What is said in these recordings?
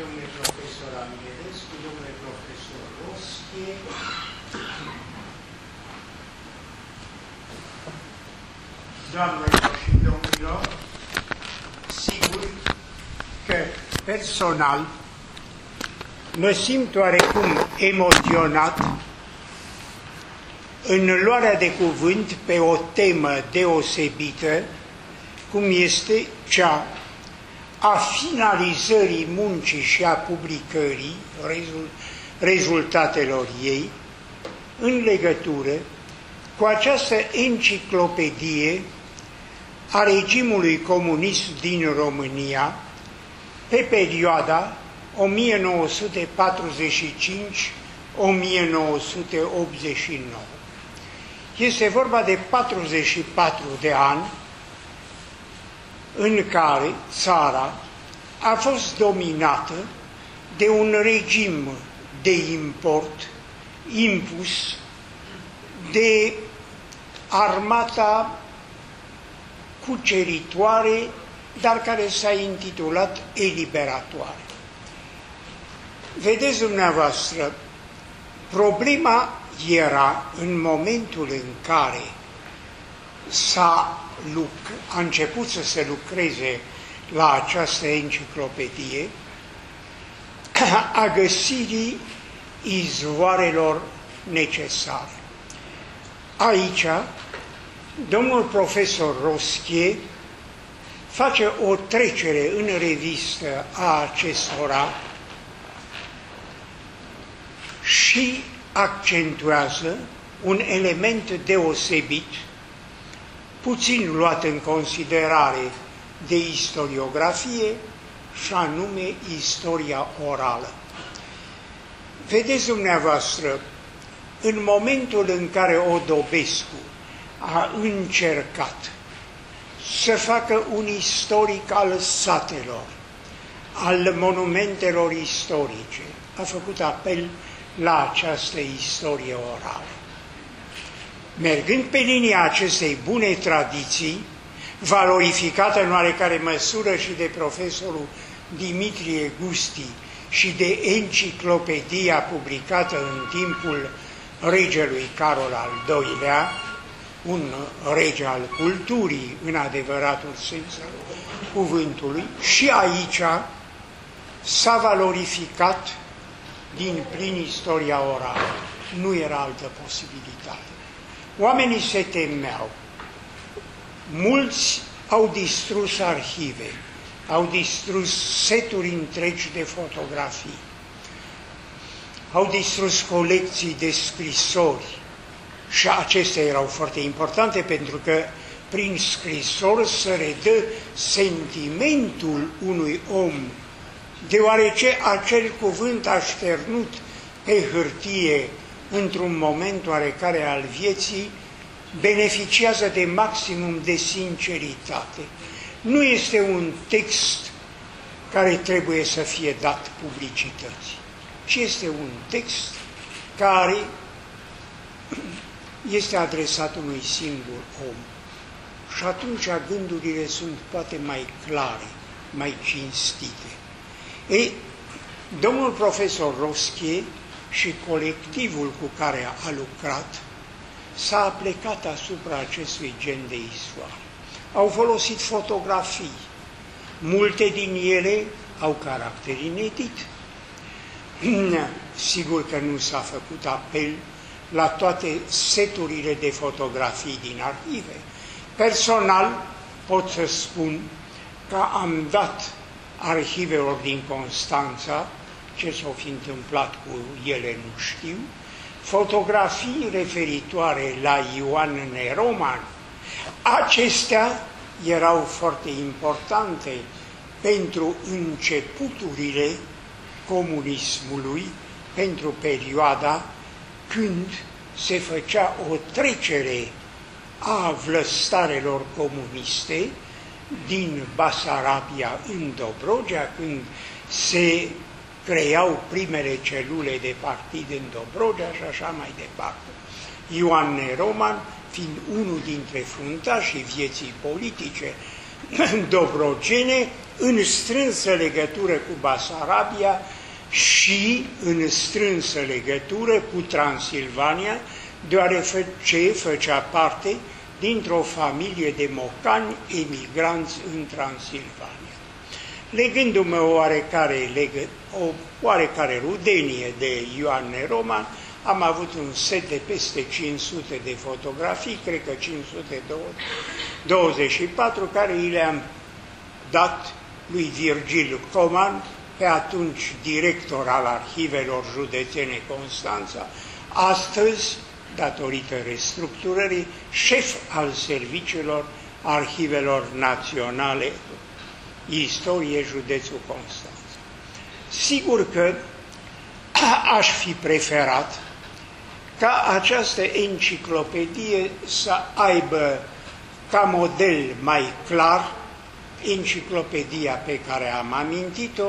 domnule profesor Amiedescu, domnule profesor Roschie, doamnelor și domnilor, sigur că personal mă simt oarecum emoționat în luarea de cuvânt pe o temă deosebită, cum este cea a finalizării muncii și a publicării rezultatelor ei în legătură cu această enciclopedie a regimului comunist din România pe perioada 1945-1989. Este vorba de 44 de ani în care țara a fost dominată de un regim de import impus de armata cuceritoare, dar care s-a intitulat eliberatoare. Vedeți dumneavoastră, problema era în momentul în care s-a a început să se lucreze la această enciclopedie, a găsirii izvoarelor necesare. Aici, domnul profesor Roschie face o trecere în revistă a acestora și accentuează un element deosebit puțin luat în considerare de istoriografie și anume istoria orală. Vedeți dumneavoastră, în momentul în care Odobescu a încercat să facă un istoric al satelor, al monumentelor istorice, a făcut apel la această istorie orală. Mergând pe linia acestei bune tradiții, valorificată în oarecare măsură și de profesorul Dimitrie Gusti și de enciclopedia publicată în timpul regelui Carol al II-lea, un rege al culturii în adevăratul sens al cuvântului, și aici s-a valorificat din plin istoria orală. Nu era altă posibilitate. Oamenii se temeau. Mulți au distrus arhive, au distrus seturi întregi de fotografii, au distrus colecții de scrisori și acestea erau foarte importante pentru că prin scrisori se redă sentimentul unui om, deoarece acel cuvânt așternut pe hârtie într-un moment oarecare al vieții, beneficiază de maximum de sinceritate. Nu este un text care trebuie să fie dat publicității, ci este un text care este adresat unui singur om. Și atunci gândurile sunt poate mai clare, mai cinstite. Ei, domnul profesor Roschie și colectivul cu care a lucrat s-a plecat asupra acestui gen de istorie. Au folosit fotografii. Multe din ele au caracter inedit. Sigur că nu s-a făcut apel la toate seturile de fotografii din arhive. Personal pot să spun că am dat arhivelor din Constanța ce s-a fi întâmplat cu ele nu știu, fotografii referitoare la Ioan Neroman, acestea erau foarte importante pentru începuturile comunismului, pentru perioada când se făcea o trecere a vlăstarelor comuniste din Basarabia în Dobrogea, când se creau primele celule de partid în Dobrogea și așa mai departe. Ioan Roman fiind unul dintre fruntașii vieții politice dobrogene, în strânsă legătură cu Basarabia și în strânsă legătură cu Transilvania, deoarece făcea parte dintr-o familie de mocani emigranți în Transilvania. Legându-mă oarecare, legă, o oarecare rudenie de Ioan Roman, am avut un set de peste 500 de fotografii, cred că 524, care i le-am dat lui Virgil Coman, pe atunci director al arhivelor județene Constanța, astăzi, datorită restructurării, șef al serviciilor arhivelor naționale, istorie, județul Constanța. Sigur că aș fi preferat ca această enciclopedie să aibă ca model mai clar enciclopedia pe care am amintit-o,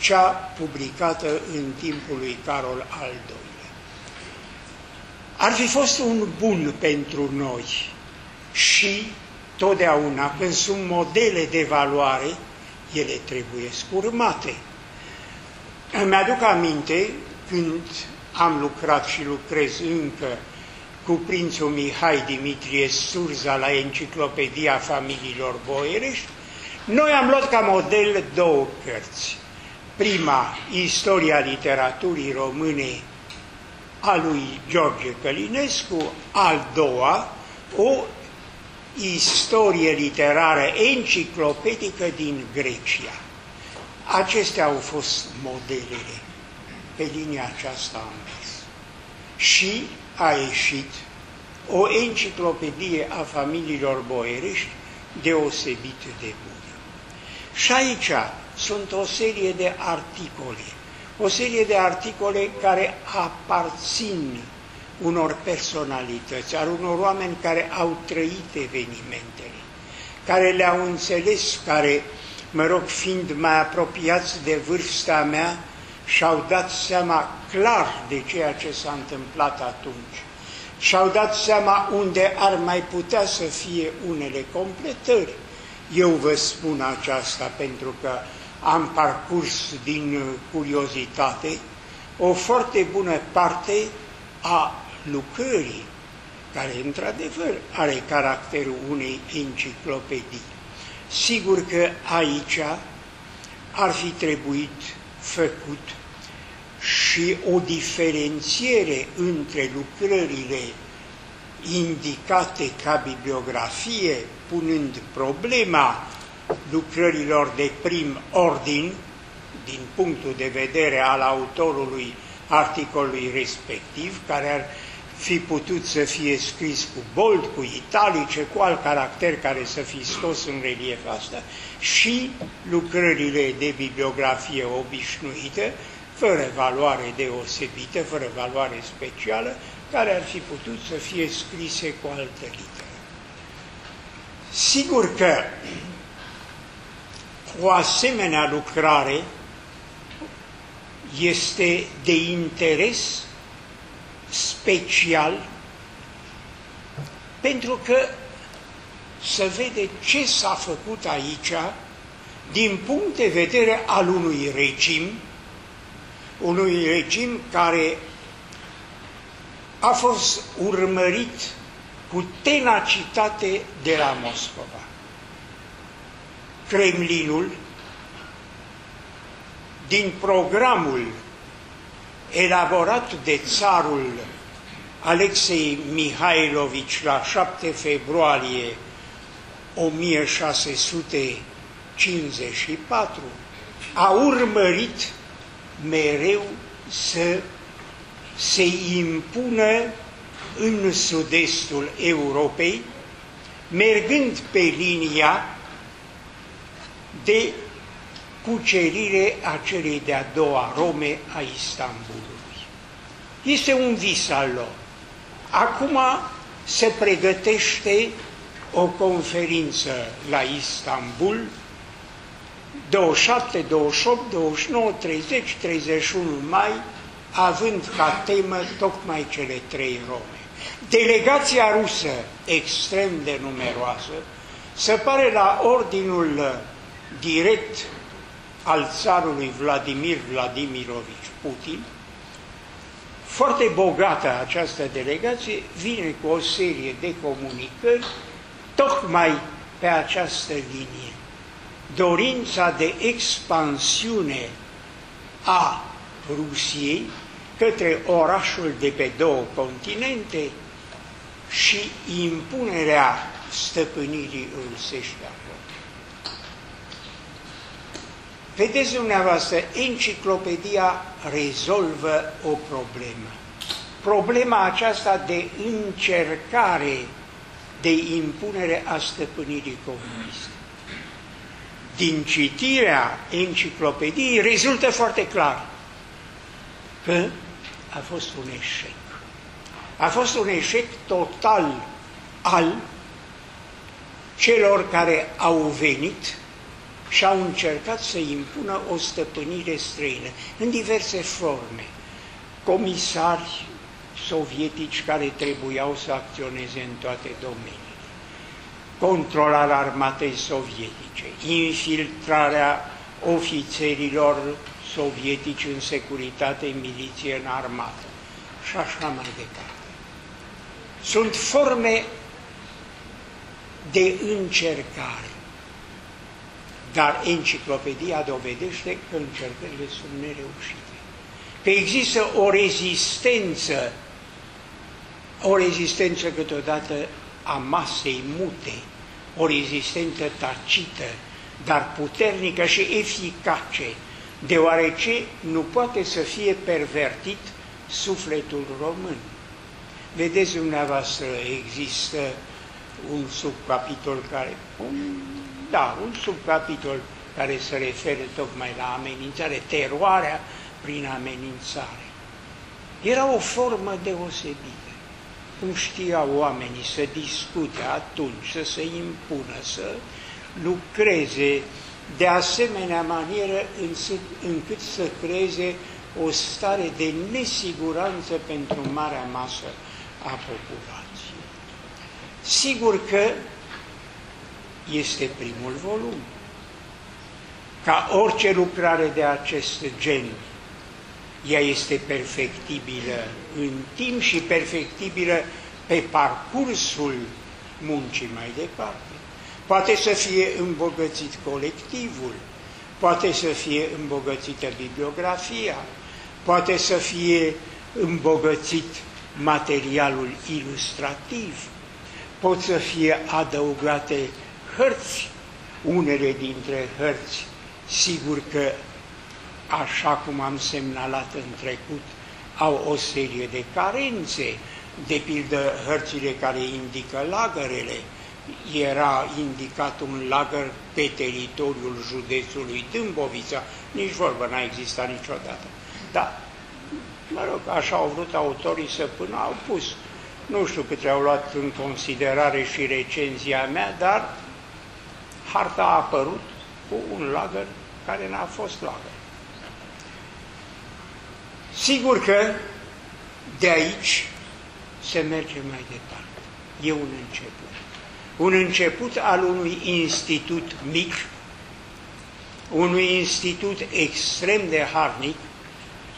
cea publicată în timpul lui Carol al II-lea. Ar fi fost un bun pentru noi și totdeauna când sunt modele de valoare, ele trebuie scurmate. Îmi aduc aminte când am lucrat și lucrez încă cu prințul Mihai Dimitrie Surza la Enciclopedia Familiilor Boierești, noi am luat ca model două cărți. Prima, Istoria literaturii române a lui George Călinescu, al doua, o istorie literară enciclopedică din Grecia. Acestea au fost modelele. Pe linia aceasta am mers. Și a ieșit o enciclopedie a familiilor boierești deosebit de bună. Și aici sunt o serie de articole, o serie de articole care aparțin unor personalități, al unor oameni care au trăit evenimentele, care le-au înțeles, care, mă rog, fiind mai apropiați de vârsta mea, și-au dat seama clar de ceea ce s-a întâmplat atunci. Și-au dat seama unde ar mai putea să fie unele completări. Eu vă spun aceasta pentru că am parcurs din curiozitate o foarte bună parte a lucrării, care într-adevăr are caracterul unei enciclopedii. Sigur că aici ar fi trebuit făcut și o diferențiere între lucrările indicate ca bibliografie, punând problema lucrărilor de prim ordin, din punctul de vedere al autorului articolului respectiv, care ar fi putut să fie scris cu bold, cu italice, cu alt caracter care să fi scos în relief asta, și lucrările de bibliografie obișnuită, fără valoare deosebită, fără valoare specială, care ar fi putut să fie scrise cu altă literă. Sigur că o asemenea lucrare este de interes special pentru că să vede ce s-a făcut aici din punct de vedere al unui regim, unui regim care a fost urmărit cu tenacitate de la Moscova. Kremlinul, din programul elaborat de țarul Alexei Mihailovici la 7 februarie 1654, a urmărit mereu să se impună în sud-estul Europei, mergând pe linia de cucerire a celei de-a doua Rome a Istanbulului. Este un vis al lor. Acum se pregătește o conferință la Istanbul, 27, 28, 29, 30, 31 mai, având ca temă tocmai cele trei Rome. Delegația rusă, extrem de numeroasă, se pare la ordinul direct al țarului Vladimir Vladimirovici Putin, foarte bogată această delegație, vine cu o serie de comunicări tocmai pe această linie. Dorința de expansiune a Rusiei către orașul de pe două continente și impunerea stăpânirii rusești acolo. Vedeți dumneavoastră, enciclopedia rezolvă o problemă. Problema aceasta de încercare de impunere a stăpânirii comuniste. Din citirea enciclopediei rezultă foarte clar că a fost un eșec. A fost un eșec total al celor care au venit și au încercat să impună o stăpânire străină în diverse forme. Comisari sovietici care trebuiau să acționeze în toate domeniile, controlarea armatei sovietice, infiltrarea ofițerilor sovietici în securitate, în miliție, în armată și așa mai departe. Sunt forme de încercare, dar enciclopedia dovedește că încercările sunt nereușite, că există o rezistență, o rezistență câteodată a masei mute, o rezistență tacită, dar puternică și eficace, deoarece nu poate să fie pervertit sufletul român. Vedeți dumneavoastră, există un subcapitol care, un, da, un subcapitol care se referă tocmai la amenințare, teroarea prin amenințare. Era o formă deosebită. Cum știau oamenii să discute atunci, să se impună, să lucreze de asemenea manieră încât să creeze o stare de nesiguranță pentru marea masă a populației. Sigur că este primul volum. Ca orice lucrare de acest gen, ea este perfectibilă în timp și perfectibilă pe parcursul muncii mai departe. Poate să fie îmbogățit colectivul, poate să fie îmbogățită bibliografia, poate să fie îmbogățit materialul ilustrativ, pot să fie adăugate hărți, unele dintre hărți, sigur că, așa cum am semnalat în trecut, au o serie de carențe, de pildă hărțile care indică lagărele, era indicat un lagăr pe teritoriul județului Dâmbovița, nici vorbă n-a existat niciodată. Dar, mă rog, așa au vrut autorii să până au pus. Nu știu câte au luat în considerare și recenzia mea, dar harta a apărut cu un lagăr care n-a fost lagăr. Sigur că de aici se merge mai departe. E un început un început al unui institut mic, unui institut extrem de harnic,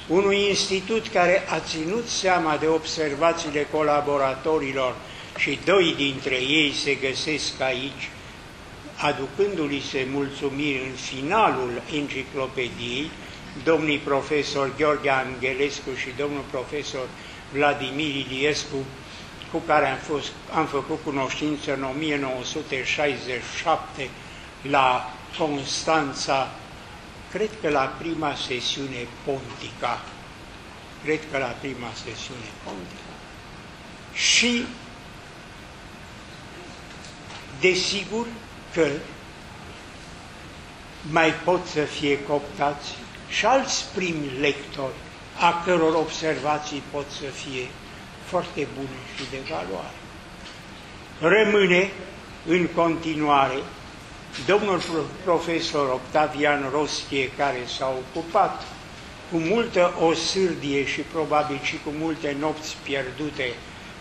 unui institut care a ținut seama de observațiile colaboratorilor și doi dintre ei se găsesc aici, aducându-li se mulțumiri în finalul enciclopediei, domnii profesor Gheorghe Angelescu și domnul profesor Vladimir Iliescu, cu care am, fost, am făcut cunoștință în 1967 la Constanța, cred că la prima sesiune Pontica, cred că la prima sesiune Pontica, și desigur că mai pot să fie cooptați și alți primi lectori, a căror observații pot să fie foarte bune și de valoare. Rămâne în continuare domnul profesor Octavian Roschie, care s-a ocupat cu multă osârdie și probabil și cu multe nopți pierdute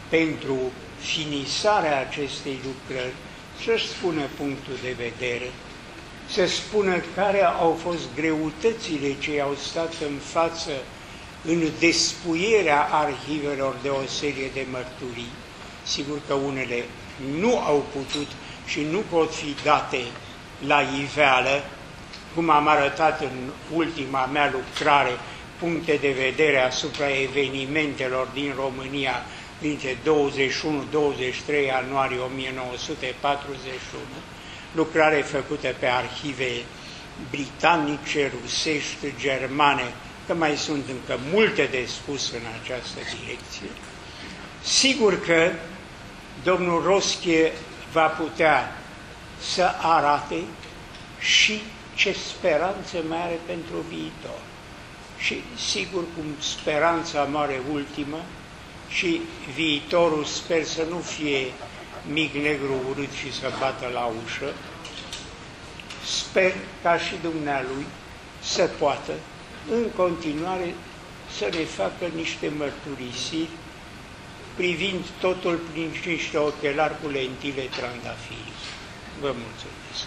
pentru finisarea acestei lucrări, să-și spună punctul de vedere, să spună care au fost greutățile ce au stat în față în despuierea arhivelor de o serie de mărturii. Sigur că unele nu au putut și nu pot fi date la iveală, cum am arătat în ultima mea lucrare, puncte de vedere asupra evenimentelor din România dintre 21-23 ianuarie 1941, lucrare făcută pe arhive britanice, rusești, germane, că mai sunt încă multe de spus în această direcție. Sigur că domnul Roschie va putea să arate și ce speranță mai are pentru viitor. Și sigur cum speranța mare ultimă și viitorul sper să nu fie mic, negru, urât și să bată la ușă, sper ca și dumnealui să poată în continuare să ne facă niște mărturisiri privind totul prin niște ochelari cu lentile trandafiri. Vă mulțumesc!